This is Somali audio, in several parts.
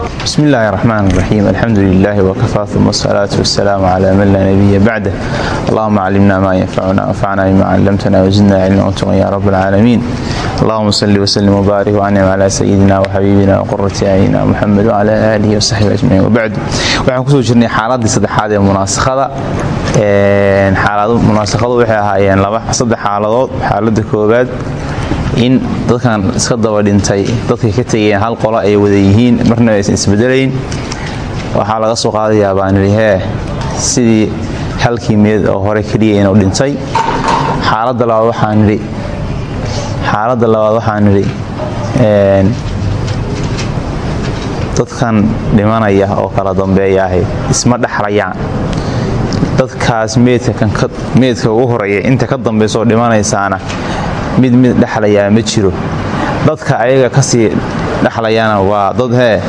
bismi illaahi raxmaan raxiim alxamdu lilaahi wakafaa uma asalaatu wasalaamu cala man laa nabiya bacdah allahuma callimna maa yanfacuna anfacna bima callamtana wazidna cilman tuqan ya rab alcaalamiin allahuma salli wasalim wbaarik wanim cala sayidina waxabiibina waqurati ayina muxamed wcala aalihi wasaxbi ajmaciin wabacdu waxaan ku soo jirnay xaaladii saddexaad ee munaasakhada. Munaasakhadu waxay ahaayeen saddex xaaladood. Xaalada koobaad in dadkan iska daba dhintay dadkay ka tegeen hal qolo ay wada yihiin marna aysan isbedelayn waxaa laga soo qaadayaa baanidhihee sidii halkii meed oo hore keliya inuu dhintay. Xaaladda labaad waxaan nidhi xaaladda labaad waxaan nidhi dadkan dhimanaya oo kala dambeeyaahay isma dhexlayaan dadkaas meedka ugu horreeya inta ka dambaysaoo dhimanaysaana mid mid dhexlayaa ma jiro. Dadka ayaga ka sii dhexlayana waa dad hee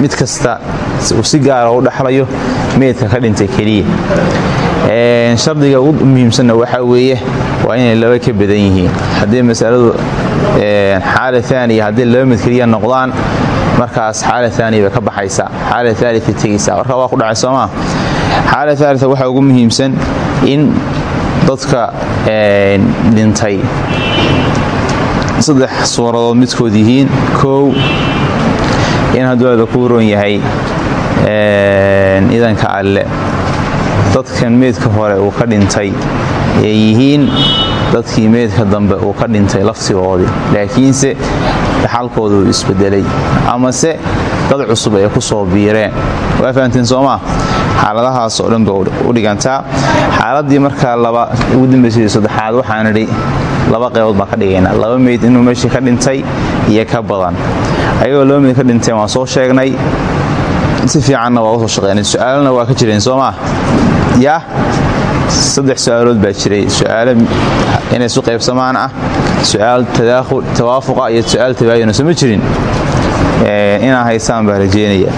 mid kasta uu si gaara u dhexlayo meedka ka dhintay keliya. Shardiga ugu muhiimsanna waxaa weeye waa inay laba ka badan yihiin. Haddii masaladu xaala aaniya haddii laba mid keliya noqdaan markaas xaala aaniya bay ka baxaysaa. Xaala aalia tegaysaa warka waa ku dhacay soomaa xaala aalia waxaa ugu muhiimsan in dadka dhintay saddex suuradood midkood yihiin. Kow in hadduu aada ku roon yahay idanka alle. Dadkan meedka hore uu ka dhintay ee yihiin dadkii meedka dambe uu ka dhintay laftigoodii laakiinse dhaxalkooda uu isbedelay. Amase dad cusub ay ku soo biireen. Waa fahamteen soomaa xaaladahaas oo dhan ba u dhigantaa. Xaaladii markaa laba ugu dambaysay saddexaad waxaan idhi laba qaybood baan ka dhigaynaa laba meyd inuu meeshii ka dhintay iyo ka badan. Ayagoo laba meyd ka dhinteen waan soo sheegnay. Si fiicanna waa u soo shaqeynay. Su'aalana waa ka jireen soomaa yaa saddex su'aalood baa jiray. Su'aalo inay isu qaybsamaan ah su'aal tawaafuqa iyo su'aal tabaayuna soo ma jirin? Inaa haysaan baa rajeynaya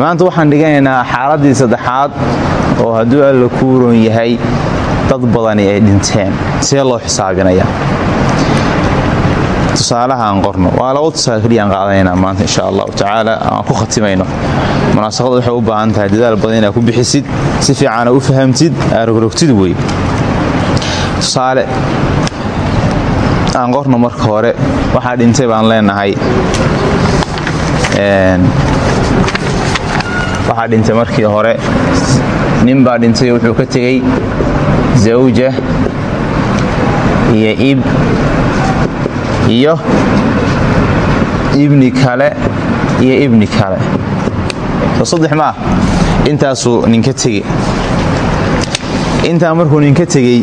maanta waxaan dhiganaynaa xaaladii saddexaad oo hadduu alla kuuroon yahay dad badani ay dhinteen see loo xisaabinaya? Tusaalaha aan qorno waa laba tusaale keliyaan qaadanaynaa maanta insha allahu tacaala aan ku khatimayno. Munaasabada waxay u baahan tahay dadaal badan inaad ku bixisid si fiicana u fahamtid aarogrogtid wey. Tusaale aan qorno marka hore waxaa dhintay baan leenahay waxaa dhintay markii hore nin baa dhintay wuxuu ka tegey zawja iyo ib iyo ibni kale iyo ibni kale. Saddex maah intaasuu ninka tegey. Intaa markuu ninka tegey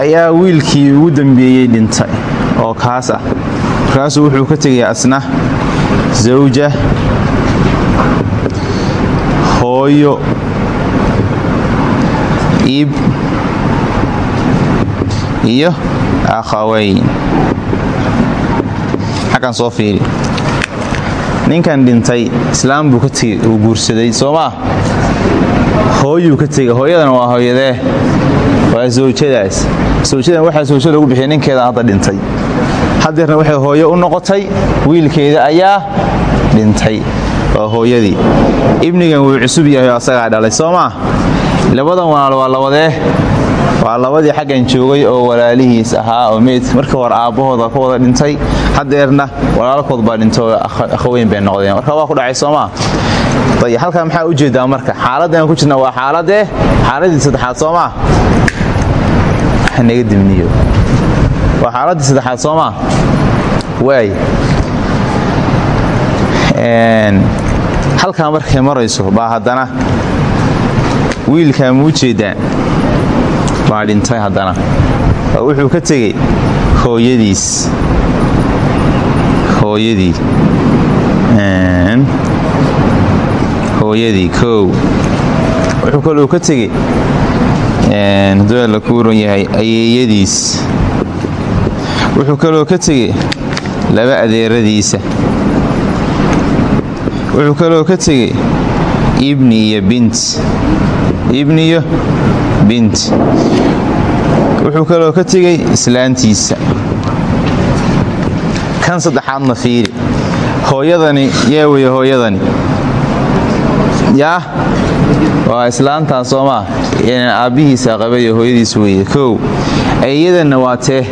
ayaa wiilkii ugu dambeeyey dhintay oo kaas ah. Markaasuu wuxuu ka tegay asna zawja hooyo ib iyo akhawayn. Xaggan soo fiiri. Ninkan dhintay islaam buu uu guursaday soo maa hooyuu ka tegey hooyadana waa hooyadee. Waa zawjadaas. Zawjadan waxaa zawjo lagu bixiyay ninkeeda hadda dhintay. Hadeerna waxay hooyo u noqotay wiilkeeda ayaa dhintay. Waa hooyadii. Ibnigan wuu cusub yahay asagaa dhalay soo maa labadan walaal waa labadee. Waa labadii xaggan joogay oo walaalihiis ahaa oo meydka markii hore aabbahooda ka wada dhintay hadeerna walaalkood baa dhintay oo akhaweyn bay noqdeen. Marka waa ku dhacay soomaa halkaa maxaa u jeedaa marka? Xaaladdan ku jirna waa xaaladee? Xaaladii saddexaad soomaa naga dimniyo. Waa xaaladii saddexaad soomaa waay halkaa markay marayso baa haddana wiilkaa muu jeedaan baa dhintay haddana. Oo wuxuu ka tegey hooyadiis. Hooyadii. Hooyadii kow. Wuxuu kaluu ka tegey hadduu la kuuran yahay ayeeyadiis. Wuxuu kaloo ka tegey laba adeeradiisa. Wuxuu kaloo ka tegey ibni iyo bint ibniyo bint. Wuxuu kaloo ka tegey islaantiisa. Kan saddexaadna fiiri. Hooyadani yee weye hooyadani. Yaa? Waa islaantaa soomaa aabbihiisa qabay hooyadiis weeye. Kow eeyadanna waa tee.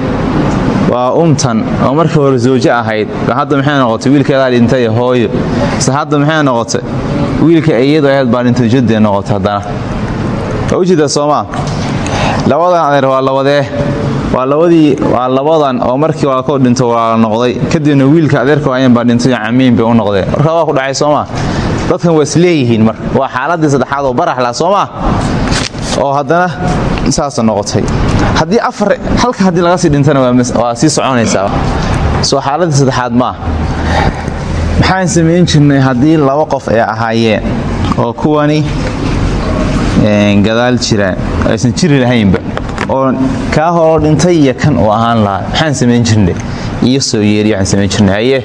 Waa umtan. Oo markii hore zawjo ahayd. Hadda maxay noqotay? Wiilkeedaa dhintay hooyo. Ise hadda maxay noqotay? Wiilka eeyadu ahayd baa dhintay jadee noqotay haddana waa u jeedaa soomaa labadan adeer waa labadee. Waa labadii waa labadan oo markii waalkoo dhinto walaala noqday. Kadibna wiilka adeerka ayan baa dhintay camiin bay u noqdeen markaa waa ku dhacay soomaa dadkan waa isleeyihiin mar. Waa xaaladii saddexaad oo baraxla soomaa oo haddana saasa noqotay. Haddii afar halka haddii laga sii dhintana waa sii soconaysaa. Soo xaaladii saddexaad maa maxaan samayn jirnay haddii laba qof ay ahaayeen oo kuwani gadaal jiraan aysan jiri lahaynba. Oo kaa horoo dhintay iyo kan uu ahaan lahaa maxaan samayn jirnay? Iyo soo yeeri waxaan samayn jirnay haye?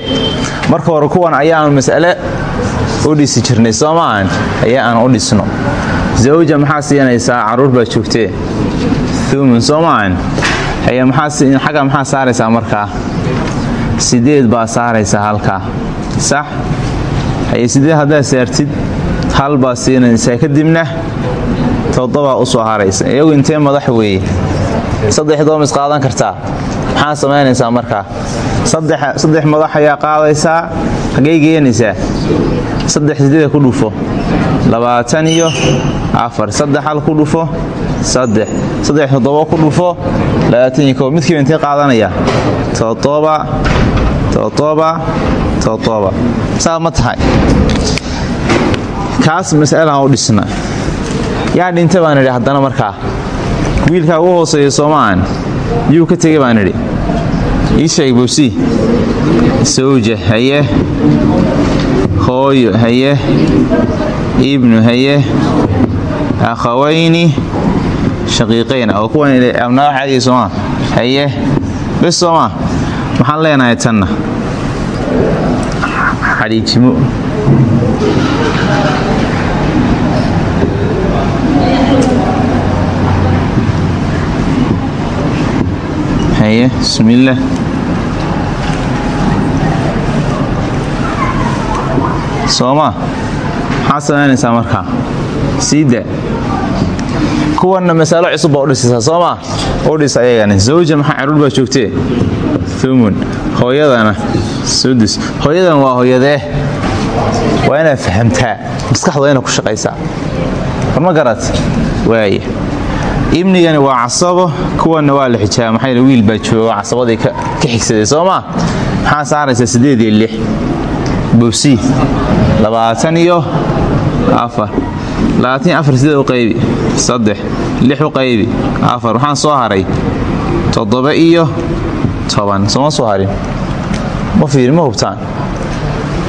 Marka hore kuwan ayaanu mas'ale u dhisi jirnay soo ayaa aan u dhisno. Zawja maxaa siinaysaa? Carruur baa joogtee. Thumun soo maahan haye xagga maxaa saaraysaa markaa? Sideed baa saaraysaa halkaa. Sax? Haye sideed haddaad saartid hal baa siinaysaa. Kadibna toddobaa u soo haraysa. Iyagu intee madax weeye. Saddexdoo mis qaadan kartaa maxaa samaynaysaa markaa saddex madax ayaa qaadaysaa. Hagay geenaysaa? Saddex sideeda ku dhufo? Labaatan iyo afar. Saddex hal ku dhufo? Saddex. Saddex toddoba ku dhufo? Labaatan iyo midkiiba intee qaadanaya. Toddoba toddoba toddoba. Saa tahay. Kaas mas'alahan u dhisna yaa dhinta baan idhi haddana markaa wiilkaa ugu hooseeya soomaahan yuu ka tegay baan idhi. Ii sheeg bowsi sawja haye hooyo haye ibnu haye akhawayni shaqiiqayn oo kuwan abnaa caadiga soomaa haye bes soomaa maxaan leenahay tanna. Xadhiijimo haye bismillaah sooma maxaa samaynaysaa markaa siida kuwanna masalo cusub baa udhisaysaa soomaa u dhis ayagana zawja maxaa carruur baa joogtee thumun. Hooyadana sudus hooyadan waa hooyadee waa inaad fahamtaa maskaxda waa inaad ku shaqaysaa war ma garat ibnigani waa casabo kuwanna waa la xijaaba wiil baa jooga casabadii ka xigsaday soo maa maxaa saaraysaa siddeed iyo lix? Bobsi. Labaatan iyo afar. Labaatan afar sideed u qaybi. Saddex. Lix u qaybi. Afar. Waxaan soo haray toddoba iyo toban. Sooma soo harin? Ma fiiri ma hubtaan.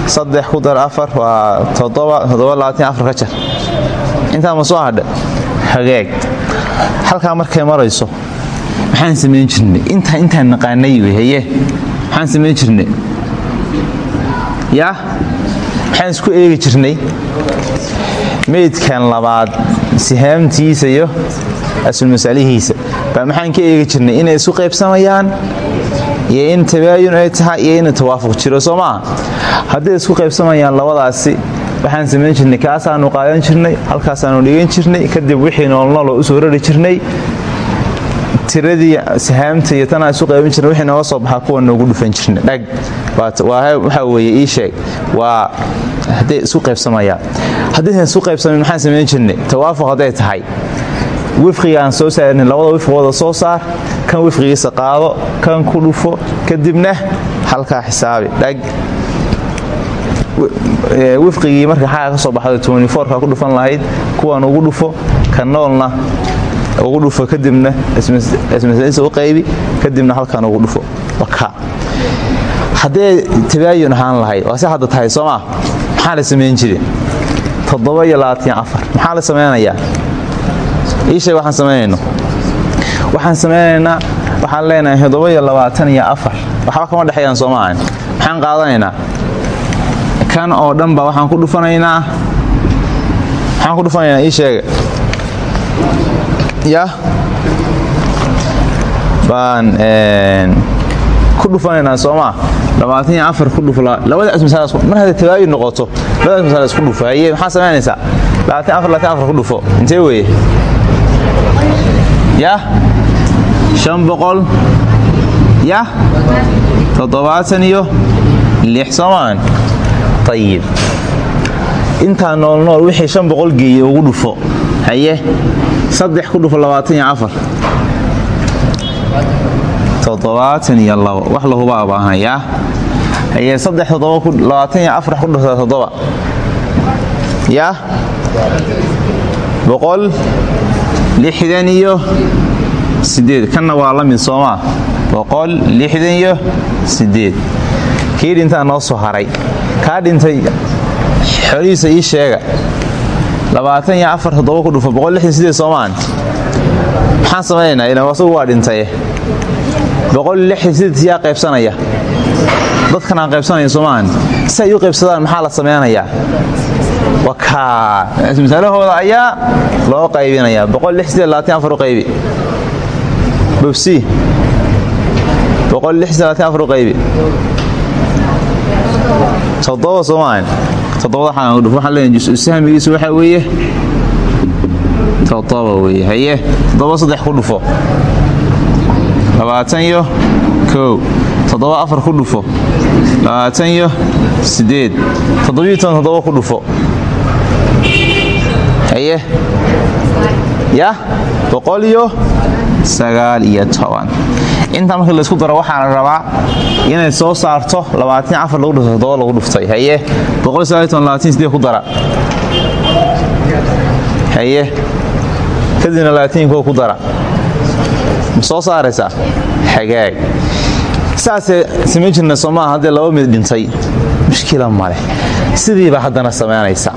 Saddex ku dar afar waa toddoba toddoba labaatan afar ka jar. Intaa ma soo hadha? Hagaag halkaa markay marayso maxaan samayn jirnay? Intaa intaan naqaanay haye? Maxaan samayn jirnay? Yaa? Maxaan isku eegi jirnay? Meydkan labaad sihaamtiisa iyo asulmasalihiisa baa maxaan ka eegi jirnay inay isu qaybsamayaan? Iyo in tabaayun ay tahay iyo ina tawaafuq jiro soo maaha hadday isku qaybsamayaan labadaasi waxaan samayn jirnay kaasaanu qaadan jirnay halkaasaanu dhigan jirnay kadib wixii noolnooloo u soo rari jirnay tiradii sahaamta iyo tanaa isu qaybin jirnay wixii nooga soo baxaa kuwa noogu dhufan jirnay. Dhag waxaa weeye ii sheeg. Waa hadday isu qaybsamayaan haddaysan isu qaybsamayn maxaan samayn jirnay? Tawaafuq hadday tahay. Wifqigaan soo saarnay labada wifqooda soo saar kan wifqigiisa qaado kan ku dhufo kadibna halkaa xisaabi. Dhag wifqigii marka xaga ka soo baxday ka ku dhufan lahayd kuwan ugu dhufo ka noolna ugu dhufo kadibna ismasalisa u qaybi kadibna halkan ugu dhufo. Haddee tabaayun ahaan lahayd waa hadda tahay soomaa maxaa la samayn jire maxaa la samaynayaa ii sheeg waxaan samaynayno waxaan samaynaynaa waxaan leenahay waxba kama dhexeeyaan soomaahan maxaan qaadanaynaa kan oo dhan ba waxaan ku dhufanaynaa. Maxaan ku dhufanaynaa ii sheega ya? Baan ku dhufanaynaa soomaa labaatan iyo afar ku dhufo labadaas masal mar hadday tabaayin noqoto labadaas masal isku dhufo haye maxaa samaynaysaa labaatan afar labaatan afar ku dhufo intee weeye? Yah shan boqol? Yah toddobaatan iyo lix soomaan ayib intaa nool nool wixii shan boqol geeye ugu dhufo haye saddex ku dhufo labaatan iyo afar toddobaatan iyo labo wax lahubaa haye saddex toddoba labaatan ku dhufta toddoba yaa boqol lixdan iyo sideed kanna waa la mid soomaa boqol lixdan iyo sideed kii dhintaa noo soo haray kaa dhintay. Xolihiisa ii sheega. Labaatan iyo afar toddoba ku dhufo boqol soomaan? Maxaan samaynaynaa ilan asagu waa dhintaye boqol lixdan sideed qaybsanaya? Dadkan aan qaybsanaya soomaan. Si ay u qaybsadaan maxaa la samaynayaa wakaa misalahooda ayaa loo qaybinayaa. Boqol u qaybi? Bobsi boqol u qaybi toddoba soomaan toddobada waxaan dhuf waxaan leenahay jus sahmigiisu waxaa weeye. Toddoba weeye. Haye. Toddoba saddex ku dhufo. Labaatan iyo kow. Toddoba afar ku dhufo. Labaatan iyo siddeed. Toddobiyo toban toddoba ku dhufo. Haye. Yah boqol iyo sagaal iyo toban intaa markii laysku daro waxaa rabaa inay soo saarto lagu toddoba lagu dhuftay haye ku dara? Haye. Kadibna labaatan kow ku dara. Ma soo saaraysaa? Xagaag. Saasee samayn jirna haddee laba mid dhintay mushkila maleh sidiibaa haddana samaynaysa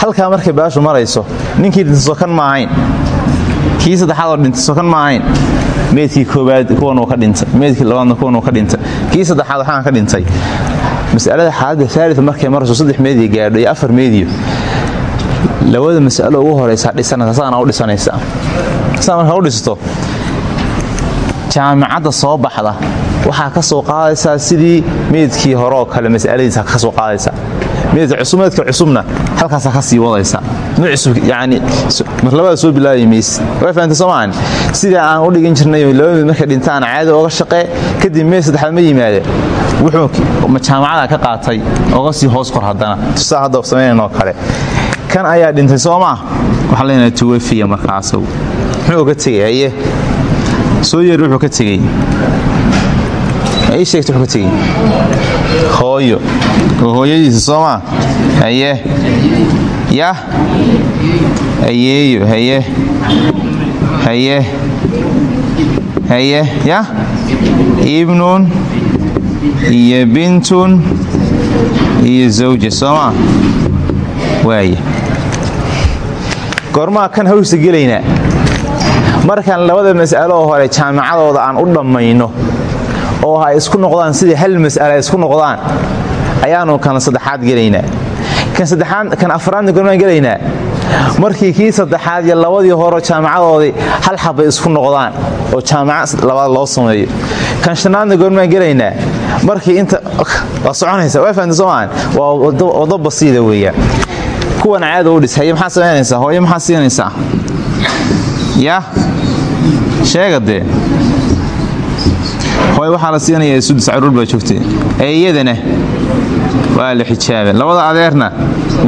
halkaa markay baashu marayso ninkii dhintay sokan ma ahayn kii saddexaadoo dhintay sokan ma ahayn meydkii koobaad kuwanuu ka dhintay meydkii labaadna kuwanuu ka dhintay. Kii saddexaad waxaan ka dhintay. Masalada xaaladda aalida markay marayso saddex meediya gaadho iyo afar meediyo labada mas'alo ugu horaysaa dhisanaysa saana u dhisanaysaa saa markaa u dhisto jaamicadda soo baxda waxaa ka soo qaadaysaa sidii meydkii horeoo kale masaladiisa ka soo qaadaysaa meydka cusub meydka cusubna halkaasaa ka sii wadaysaa mid cusub yani mar labada soo bilaabi mayse way fahamtay soomaan sidii aan u dhigin jirnay laba markay dhintaan caadi oga shaqee kadib meyd saddexaad ma yimaade wuxuu jaamacada ka qaatay oga sii hoos kor haddana. Tusaa hadda samaynanoo kale. Kan ayaa dhintay soo maa waxaa leenahay tuwafiya markaa asagu muxuu ka tegey soo yeer wuxuu ka tegey. Ii sheegta wuxuu ka hooyo. Oo hooyadiisa haye yah ayeeyo haye haye haye yah ibnun. Iyo bintun. Iyo zawja soo maa waaya goormaa kan hawsa gelaynaa markaan labada mas'alo oo hore jaamacadooda aan u dhammayno oo ay isku noqdaan sidai hal mas'ala isku noqdaan ayaanu kan saddexaad gelaynaa kan afraadna goormaan gelaynaa. Markii kii saddexaad iyo labadii horo jaamacadoodii hal xabbay isku noqdaan oo jaamaca labaad loo sameeyo. Kan shanaadna goormaan gelaynaa. Markii inta waa soconaysa waa fahamta soomaan waa wado basiida weeyaan. Kuwan caada u dhis haye maxaa samaynaysaa hooye maxaa siinaysaa? Ya sheega dee. Hooye waxaa la siinayaa sudus carruur baa joogtay. Eeyadana waa la xijaabe labada adeerna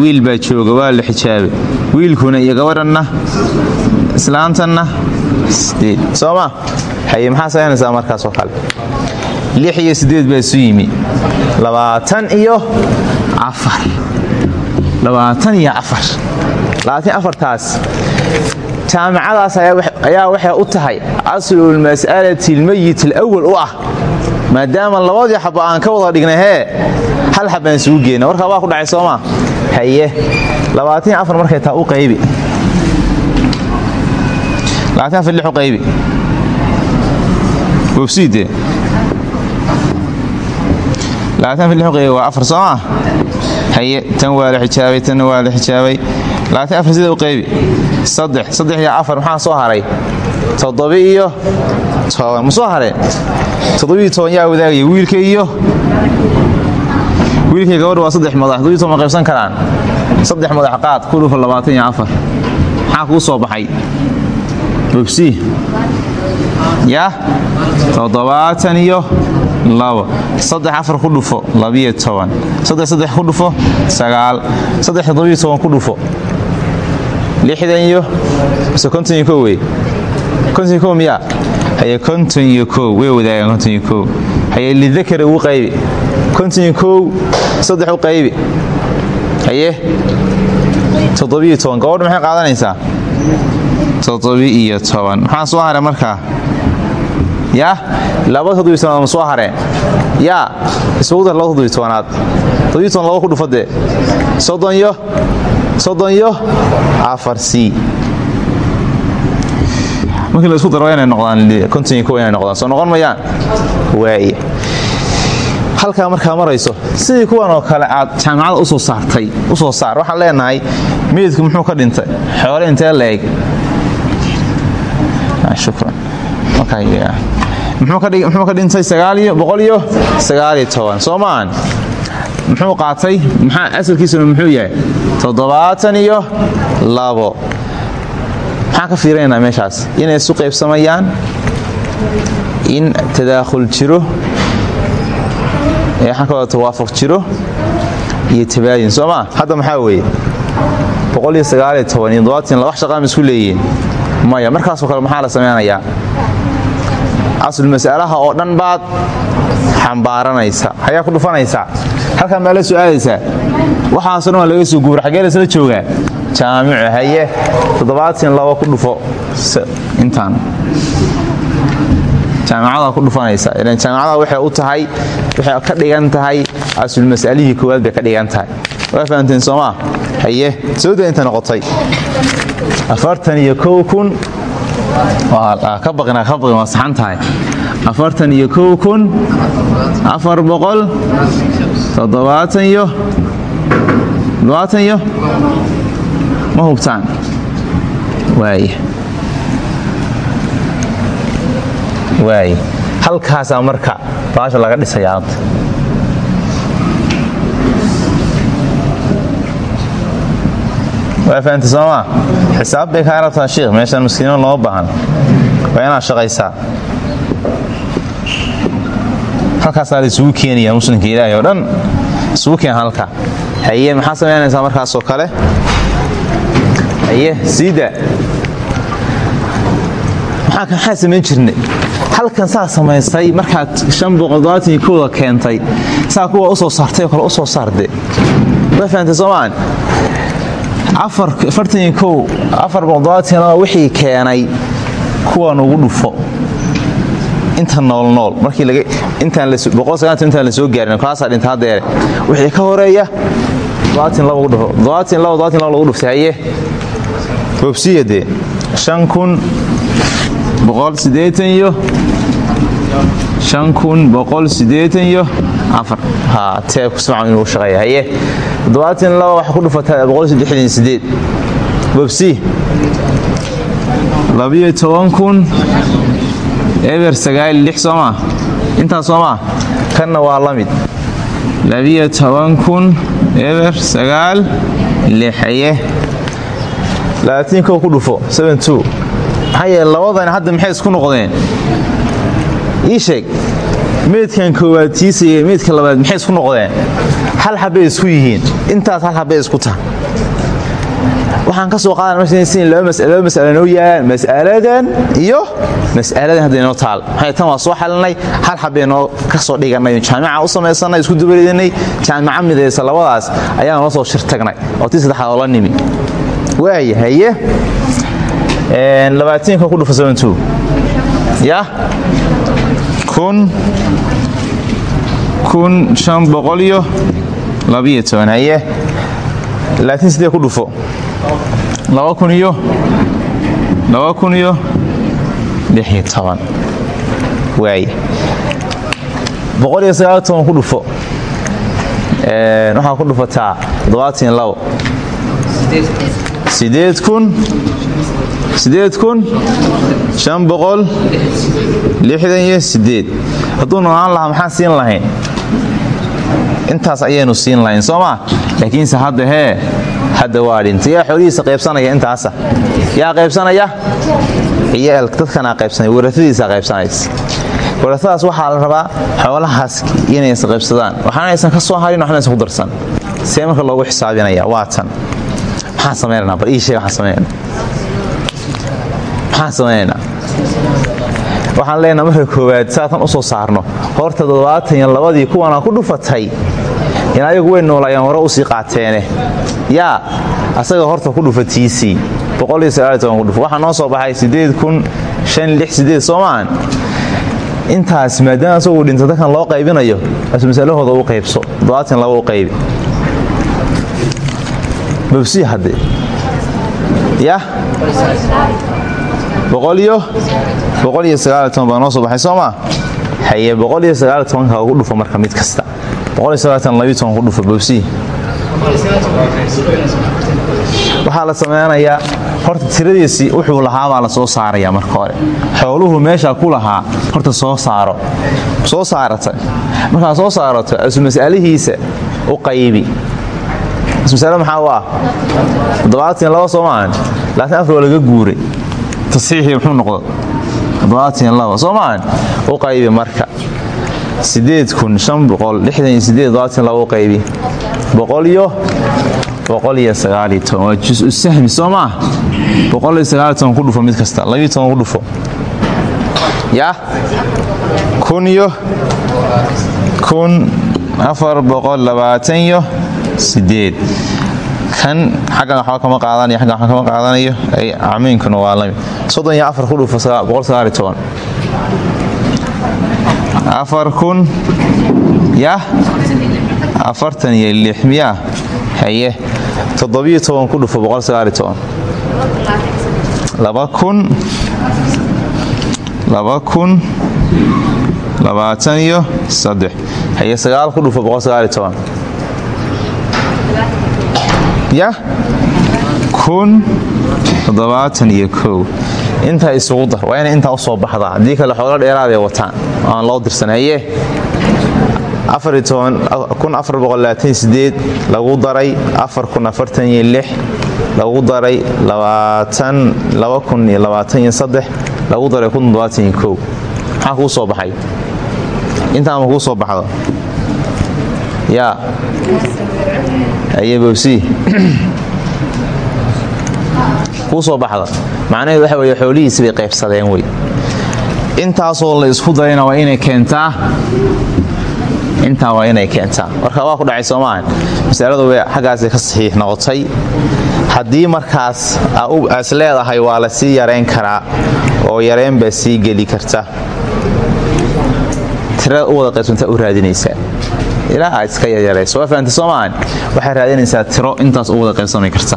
wiil baa jooga waa la xijaabe wiilkuna iyo gabadhanna islaantanna sooma haye maxaa samaynaysaa markaasoo kale? Lix iyo siddeed baa isu yimi. Labaatan iyo afar. Labaatan iyo afar. Labaatan afartaas. Jaamicadaas ayaa waxay u tahay. Aslulmas'alati almayit alawal u ah maadaama labadii xabo aan ka wada dhignay hee hal xabaan isugu geenna warkaa waa ku dhacay soomaa haye. Iyo markay taa u qaybi. Qaybi. U qaybi waa afar soomaa haye. Tan waa la xijaabay waa la xijaabay. Afar sida u qaybi. Saddex. Saddex iyo afar maxaa soo haray? Toddoba-iyo toban. Ma soo hareen yaa wadaagaya wiilka iyo wiilkay gabadha waa saddex madax. Ma qaybsan karaan. Saddex madax qaad maxaa kuu soo baxay? Bogsi. Yaa toddobaatan iyo labo. Saddex afar ku dhufo labiyo toban. Saddex saddex ku dhufo sagaal. Saddex toddobiyo ku dhufo. Lixdan iyo mise konton iyo kow wey. Konton haye konton iyo kow way wadaagaan konton iyo kow haye lidakari ugu qaybi. Konton iyo kow saddex u qaybi. Haye toddobiyo toban gabadha maxay qaadanaysaa? Toddobi-iyo toban. Maxaa soo haray markaa yaa laba toddobiy tobanaad ma soo hareen yaa isugu dar laba toddobiy tobanaad. Toddobiy toban ku dhufadee soddon iyo? Soddon iyo? Afar c markii la isku daro inay noqdaan konton iyo inay noqdaan. Soo noqon mayaan? Waaye. Halkaa markaa marayso sidii kuwan oo kale aad jaamacada u soo saartay u soo saar. Waxaan leenahay meydku muxuu ka dhintay? Xoole intee la-eg shukran. Muxuu ka dhintay sagaaliyo boqol iyo sagaaliyo toban. Soo maahan muxuu qaatay? Maxaa asalkiisuna muxuu yahay? Toddobaatan iyo labo maxaan ka fiirinaynaa meeshaas? Inay isu qaybsamayaan? In tadaakhul jiro? Waxaan ka wada tawaafuq jiro? Iyo tabaadin soo maa maxaa weeye? Wax shaqaama isku leeyihiin. Maya markaasoo kale maxaa la samaynayaa asul mas'alaha oo dhan baad xambaaranaysa ayaa ku dhufanaysaa halkan baa la su'aalaysaa waxaasoo dhan waa laga soo guura xaggee lasla joogaa jaamicu haye toddobaatan labo ku dhufo intaan. Jaamicada ku dhufanaysa. Ilan jaamicada waxay u tahay waxay ka dhigan tahay asul mas'alihii koowaad bay ka dhigan tahay. Waa fahamteen soomaa? Haye. Sooda inta noqotay. Afartan iyo kow kun. Ka baqina ka baqin waa saxan tahay. Afartan iyo kow kun. Afar boqol. Toddobaatan iyo toddobaatan iyo ma hubtaan halkaasaa marka baasha laga dhisayaa anta. Waa fahamtay soomaa bay kaa rabtaa shiikh meeshaan maskiino looma baahan. Waa inaad shaqaysaa. Halkaasaa la isugu keenaya muslimka ilaahay oo dhan. Isugu keen halka. Haye maxaa samaynaysaa markaasoo kale haye siida maxaa samayn jirnay? Halkan saa samaysay markaad da keentay saa kuwa u soo saartay kale u soo saarde waa fahamtay soomaan wixii keenay kuwan ugu dhufo. Inta noolnool intaan la soo gaarin kaasaa dhinta hadeere wixii ka horreeya lagu dhuftay haye hobsiya dee an kun boqol sideetan iyo an kun boqol sideetan iyo afar. Ha teebku simacan inuu shaqeeya. Haye toddobaatan laba waxaa ku dhufataa boqol saddexdan sideed. Bobsi labiyo toban kun eber sagaal lix soomaa intaas soomaa kanna waa la mid. Labiyo toban kun eber sagaal lix haye labaatan kow ku dhufo maxaa yeele labadan hadda maxay isku noqdeen? Ii sheeg. Meydkan koowaad tiisaya meydka labaad maxay isku noqdeen? Hal xabbay isku yihiin. Intaas hal xabbay isku taha waxaan ka soo qaadan laba mas'alo noo yaalaan mas'aladan iyo mas'aladan hadda inoo taal. Maxay tan waa soo xalinay. Hal xabbay noo ka soo dhigannay. Jaamica u samaysanay isku dubaridinay jaamica midaysa labadaas. Ayaan noo soo shir oo tii saddexaad oo la nimi waaya haye labaatanka ku dhufa ya? Kun kun shan boqol iyo labiyo toban haye? Laatiin sidee ku dhufo? Laba kun iyo laba kun iyo lixiyo toban. Waaye boqol iyo sagaal toban ku dhufo. Waxaa ku dhufataa toddobaatan labo sideed kun sideed kun shan boqol lixdan iyo sideed. Hadduu noolaan lahaa maxaan siin lahayn? Intaas ayaynu siin lahayn soo maa laakiinse hadda hee hadda waa dhintay. Yaa xoolihiisa qaybsanaya intaasa. Yaa qaybsanaya? Dadkanaa qaybsanaya warafadiisa qaybsanaysa. Warafadaas waxaa la rabaa xoolahaas inaysa qaybsadaan. Waxaana aysan ka soo harin waxna aysan ku darsan. See marka xisaabinaya waa maxaan samaynanaa bal ii sheeg waxaan samaynanaa maxaan samaynaynaa waxaan leenaha marka koowaad saatan u soo saarno horta toddobaatan iyo labadii kuwanaa ku dhufatay in ayagu way noolayaan hore u sii qaateene. Yaa asaga horta ku dhufatiisii waxaa noo soo baxay soomaan intaas maadaama asagu dhinta loo qaybinayo as masalahooda u qaybso u qaybi mabsi hadde yah? Baa noo soo baxay soomaa haye ka ugu dhufo marka mid kasta. Ku dhufo bobsi waxaa la samaynayaa horta tiradiisii wuxuu lahaabaa la soo saaraya marka hore. Xooluhu meeshaa ku lahaa horta soo saaro. Soo saarata. Markaa soo saarato asu mas'alihiisa u qaybi masale maxaa u ah toddobaatan laba soo maahan laakiin afar waa laga guuray. Tasiixii muxuu noqdo toddobaatan laba soo maahan u qaybi marka. Sideed kun shan boqol lixdan iyo sideed toddobaatan laba u qaybi. Boqol iyo boqol iyo sagaaliyo toban. Waa jus-u sahmi soo maah boqol iyo sagaaliyo toban ku dhufo mid kasta. Labiyo toban ku dhufo. Yah kun iyo kun afar boqol labaatan iyo sideed. Kan xaggan waxba kama qaadanayo xaggan waxba kama qaadanayo. Ay camiinkuna waa la mid soddon iyo afar ku dhufo boqol sagaaliyo toban. Afar kun yah afartan iyo lix miyaa haye. Toddobiyo toban ku dhufo boqol sagaaliyo toban. Laba kun. Laba kun. Labaatan iyo saddex. Haye sagaal ku dhufo boqol sagaaliyo toban kow. Intaa isugu dar waa inay intaa u soo baxdaa. Haddii kale xoolo dheeraaday wataan aan loo dirsan haye lagu daray lagu daray lagu daray maxaa kuu soo baxay? Intaama kuu soo baxdo yaa ayebobsi kuu soo baxda macnaheedu waxa wey xoolihiisi bay qaybsadeen wey. Intaasoo la isku darayna waa inay keentaa. Intaa waa inay keentaa. Marka waa ku dhacay soomaahan masaladu way xaggaasay ka saxiix noqotay. Haddii markaas as leedahay waa la sii yarayn karaa oo yareen baa sii geli karta tirada u wada qaybsantaa u raadinaysaa ilaa aad iska yaryarayso waa fahamtay soomaahan waxay tiro intaas u wada qaybsami karta.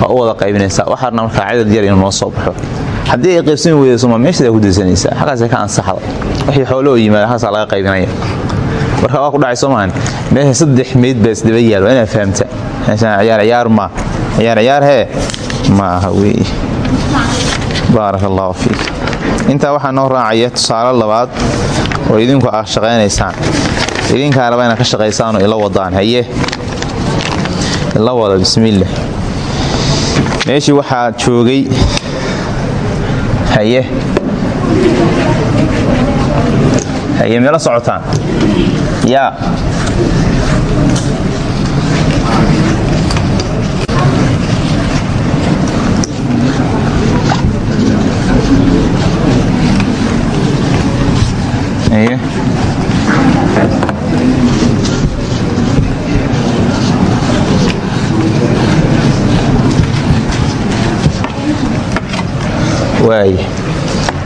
Waa wada qaybinaysaa. Waxaarna markaa cadad yar inuu soo baxo. Haddii ay qaybsami weyda sooma meeshadaa ku daysanaysaa? Xaggaasay ka ansaxda wixii xooloo yimaada halkaasaa laga qaybinaya. Marka waa ku dhacay soomahan meesha saddex meyd baa isdaba yaal waa fahamta. Meeshaan ciyaar ciyaar ma. Ciyaar ciyaar hee? Ma aha weeye fiik. Intaa waxaa noo raacaya tusaale labaad oo idinku ah shaqaynaysaan idinkaa raba inaad ka shaqaysaanoo ila wadaan haye. Ila wada bismiillah meeshii waxaa joogay haye. Haye meelo socotaan. Yaa haye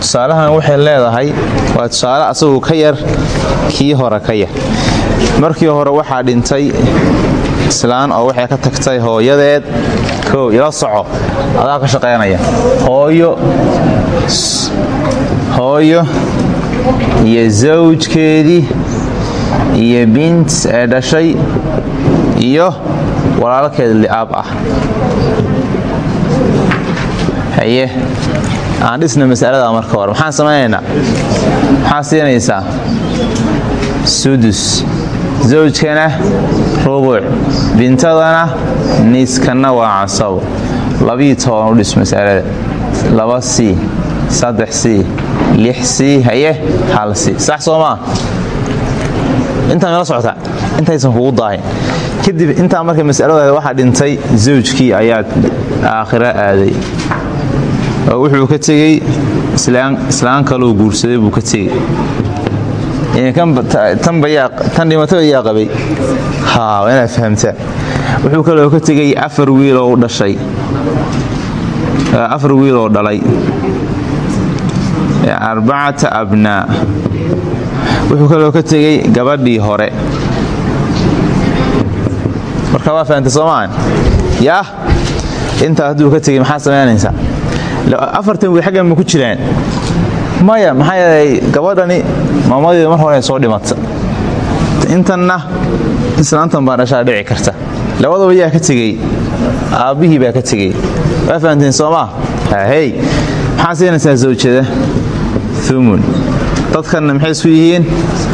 tusaalahan waxay leedahay waa tusaale asagu ka yar kii hore ka yar. Markii hore waxaa dhintay islaan oo waxay ka tagtay hooyadeed. Kow ila soco. Adaa ka shaqaynaya. Hooyo hooyo iyo zawjkeedii iyo bint ee dhashay iyo walaalkeed li'aab ah. Haye aan dhisna masalada marka hore. Maxaan samaynaynaa? Maxaa siinaysaa? Sudus. Zawjkana rubuuc bintadana niiskanna waa casabo labiyo toban u dhis masalada. Laba c saddex c lix c haye hal c. Sax soo maa intaa meela socota intaysan kugu daahin. Kadib intaa marka masaladaada waxaa dhintay zawjkii ayaad aakhiro aaday oo wuxuu ka tegey islaan kalou guursaday buu ka tegey. Tan dhimataba yaa qabay waa inaad fahamtaa wuxuu kaloo ka tegey afar wiiloo dhalay. Arbacata abnaa wuxuu kaloo ka tegey gabadhii hore. Marka waa fahamtay soomaan yaah! Intaa hadduu ka tegey maxaa samaynaysaa afartan wiil xaggan ma ku jiraan. Maya maxaa gabadhani maamadeedu mar hore soo dhimata intanna islaantan baa dhashaa dhici karta. Labadaba yaa ka tegey aabbihii baa ka tegey. Waa fahamteen soomaa hey maxaa siinaysaa zawjada? Umun dadkanna maxay isku yihiin?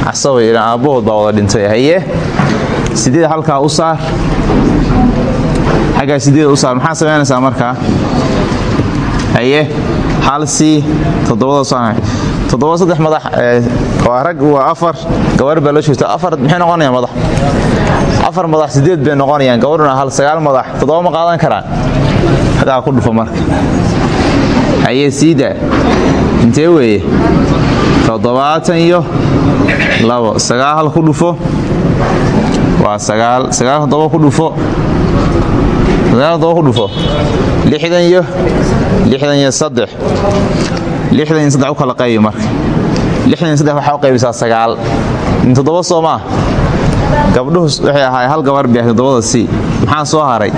Casabay ilaan aabbahood baa wada dhintay. Haye sideed halkaa u saar. Xaggaa sideed u saar. Maxaa samaynaysaa markaa haye hal soo toddoba saddex madax waa rag waa afar. Gabar baa la joogta afar maxay noqonayaan madax? Afar madax sideed bay noqonayaan. Gabadhuna hal sagaal madax. Toddoba ma qaadan karaan. Hagaa ku dhufo marka. Haye siida. Intee weeye? Toddobaatan iyo labo. Sagaal ku dhufo. Waa sagaal sagaal toddoba ku dhufo. Sagaal toddoba ku dhufo. Lixdan iyo u kala qaybi marka. Waxaa u qaybisaa sagaal. In toddoba soo gabdhuhu waxay ahaay hal gabar ahay toddobada c. Maxaa soo haray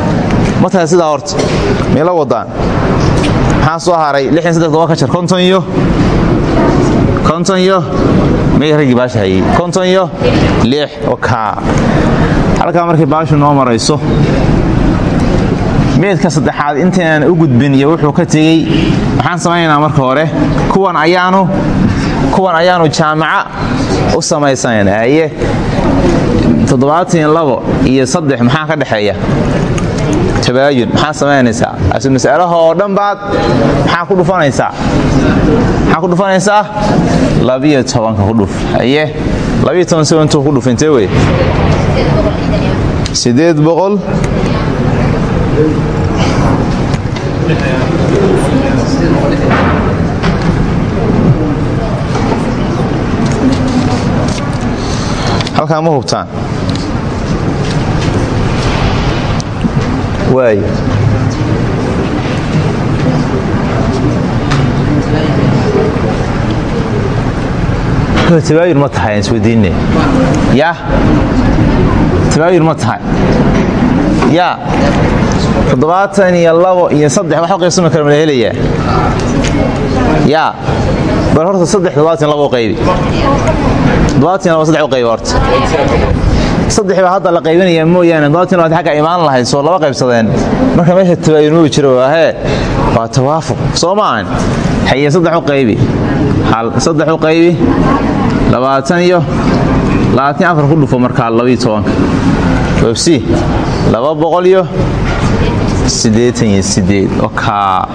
ma tahay sidaa horta. Meela wadaan maxaa soo haray lixdan saddex todoba ka jar konton iyo? Konton iyo? May raggii baasha hayey konton iyo? Lix. Okaa halkaa markay baashu noo marayso meedka saddexaad intaynan u gudbin iyo wuxuu ka tegey waxaan samaynaynaa marka hore. Kuwan ayaanu kuwan ayaanu jaamaca u samaysanayn haye toddobaatan iyo saddex maxaa ka dhexeeya? Tabaayun maxaa samaynaysaa? Mas'alaha oo dhan baad maxaa ku dhufanaysaa? Maxaa ku dhufanaysaa? Labiyo tobanka ku dhuf. Haye labiyo toban seventuu ku dhuf wey sideed boqol halkaa ma hubtaan? Waay. Tabaayur ma tahay aan isweydiinne yaa tabaayur ma tahay yaa toddobaatan iyo labo iyo saddex wax qaybsama kara mala helayaa. Yaa bal horta saddex toddobaatan labo qaybi. Toddobaatan labo saddex u qaybi horta. Saddex baa hadda la qaybinaya mooyaane toddobaatan labaad xagga imaan lahayd soo laba qaybsadeen. Marka meesha tabaayun muu jiro waahee waa tawaafuq soo maahan haye saddex u qaybi. Hal saddex u qaybi. Labaatan iyo labaatan afar ku dhufo markaa labiyo tobanka. Websi laba boqol iyo siddeetan iyo sideed okaa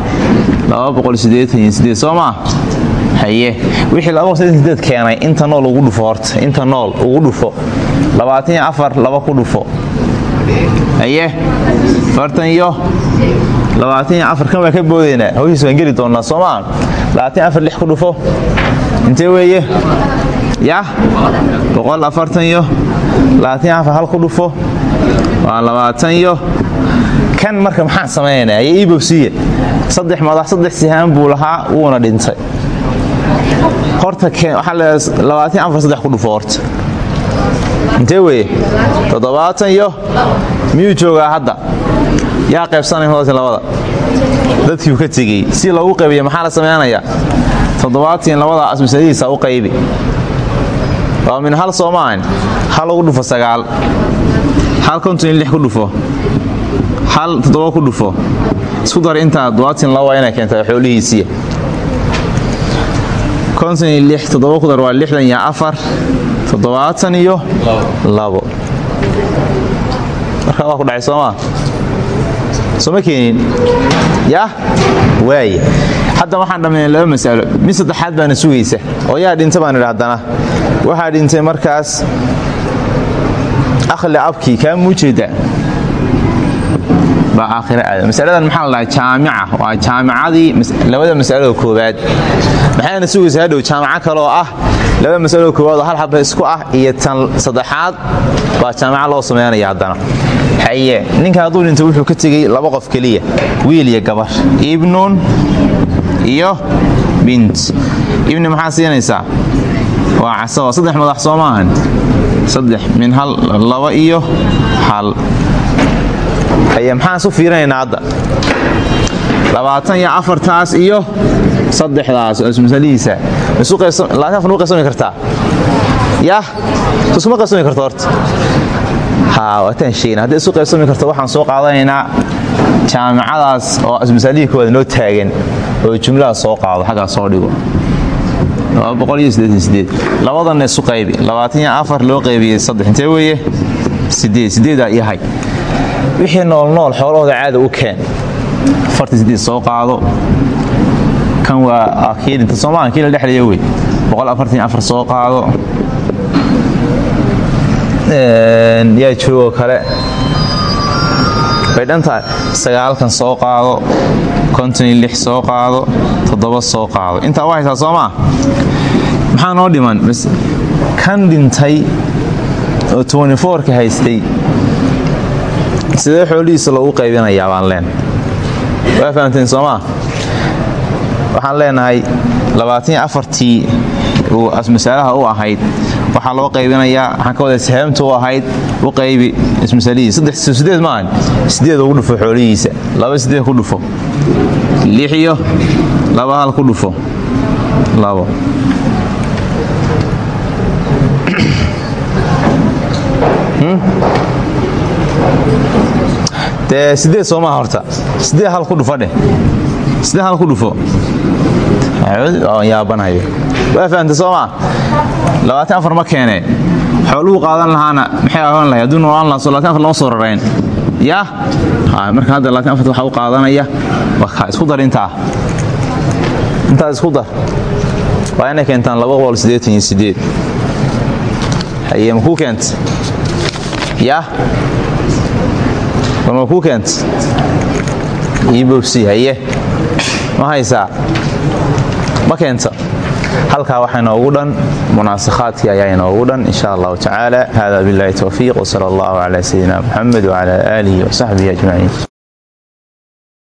laba boqol siddeetan iyo sideed soo maa haye. Wixii keenay inta nool ugu dhufo horta inta nool ugu dhufo. Labaatan iyo afar laba ku dhufo. Haye. Afartan iyo labaatan iyo afar kan waa ka boodaynaa hawshiis waan geli doonnaa soo maa labaatan iyo afar lix ku dhufo. Intee weeye? Yah. Boqol afartan iyo labaatan iyo afar hal ku dhufo waa labaatan iyo kan marka maxaan samaynaynaa ayo ii bogsiya saddex madax saddex sihaan buu lahaa wuuna dhintay. Horta waxaa leedahay labaatan iyo afar saddex ku dhufo horta. Intee weeye toddobaatan iyo miyuu joogaa hadda? Yaa qaybsanay labada. Dadkiiu ka tegey. Si loogu qaybiya maxaa la samaynayaa toddobaatan labada asmasaladiisa u qaybi. Waa min hal soo hal ugu dhufo sagaal hal konton iyo lix ku dhufo. Hal toddoba ku dhufo. Isku dar intaa toddobaatan laba waa inay keentaa xoolihiisiiya konton iyo lix toddoba ku dar waa lixdan iyo afar toddobaatan iyo labo. Markaa waa ku dhacay soomaa soo ma keenin? Yah waaya hadda waxaan dhammeeya laba mas'alo. Mid saddexaad baana sugaysa oo yaa dhinta baan idhi haddana dhintay markaas akhli abkii kaa aada masaladan maxaa la jaamica waa jaamicadii labada mas'alada koowaad maxayna sugaysa hadhow jaamico kaleoo ah laba mas'alada koowaad oo hal xaba isku ah iyo tan saddexaad baa jaamica loo samaynaya haddana haye ninka hadduu dhinto wuxuu ka tegey laba qof keliya wiil iyo gabar ibnun iyo bint ibni maxaa siinaysaa waa casaba saddex madax soo min hal laba iyo maxaan isu fiirinaynaa hadda? Labaatan iyo afartaas iyo saddexdaas afar ma qaybsami kartaa? Yah isuma qaybsami karto horta. Waataan sheegna hadday isu qaybsami karto waxaan soo qaadanaynaa jaamicadaas oo ismasalihii koowaad noo taagan oo jumlaha soo qaado xaggaa soo dhigo labadanna isu qaybi. Loo qaybiyey intee sideedaa yahay. Wixii noolnool xoolahooda caada u keen. Soo qaado. Kan waa kii dhinta soomaha kii la dhexlaya wey soo qaado. Yaa joogoo kale. Bay dhantahay sagaalkan soo qaado soo qaado toddoba soo qaado. Intaa waa haysaa soo maa maxaa noo dhiman? Kan dhintay oo twenty-fourka haystay sidee xoolihiisa loogu qaybinayaa baan leenahay? Waa fahamteen soomaa waxaan leenahay labaatan iyo afartii uu masalaha u ahayd waxaa loo qaybinayaa waxaan ka wada sahaamta u ahayd u qaybi ismasalihii saddeed maahan? Sideed ugu dhufo xoolihiisa. Laba sideed ku dhufo lix iyo laba hal ku dhufo. Labo. Dee sideed soomaa horta? Sideed hal ku dhufo dheh sideed hal ku dhufo? Yaabanayo. Waa fahamta soomaa labaatan afar ma keene xooluhu qaadan lahaana maxay ahaan lahay hadduu noolaan lahaa so labaatan afar lama soo rarayn yaa marka hadda labaatan afart waxaa u qaadanaya. Waa isku dar intaa. Intaas isku dar. Waa inay keentaan laba boqol siddeetan iyo sideed haye makuu keenta yaa haye. Ma haysaa? Ma keenta halkaa waxaa inoogu dhan munaasakhaadkii ayaa inoogu dhan in sha allahu tacaala. Hada biاllahi towfiiq wsala allahu cala sayidina muxamed wcala aalihi wasaxbihi ajmaciin